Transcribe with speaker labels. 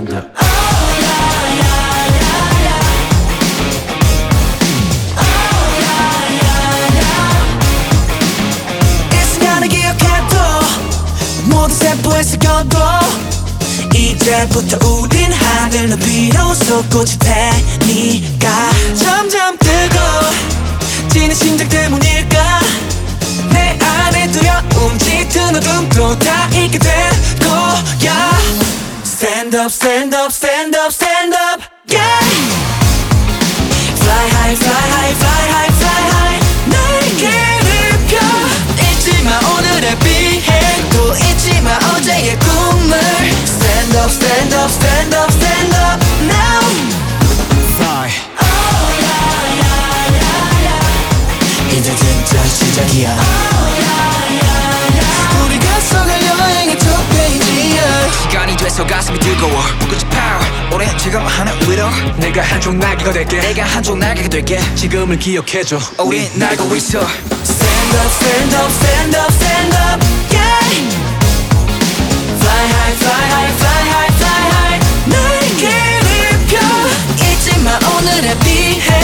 Speaker 1: 감사합니다. 세포에 새겨도 이제부터 우린 하늘 높이 웃어 꽃이 되니까. 점점 뜨거 지는 심장 때문일까? Stand up, stand up, stand up, stand up, yeah Fly high, fly high, fly high, fly high 날개를 펴 잊지 마 오늘의 비행도 잊지 마 어제의 꿈을 Stand up, stand up, stand up, stand up now Fly 이제 진짜 시작이야 우리가 써갈 여행의 첫 페이지야
Speaker 2: 시간이 돼서 가슴이 무거워 무거운 파워 오랜 지금 하나 위로
Speaker 1: 내가 한쪽 날개가 될게 내가
Speaker 2: 한쪽 날개가 될게
Speaker 1: 지금을 기억해줘 우린 날고 있어 Stand up stand up stand up stand up yeah Fly high fly high fly high fly high 날개를 펴 잊지마 오늘의 비해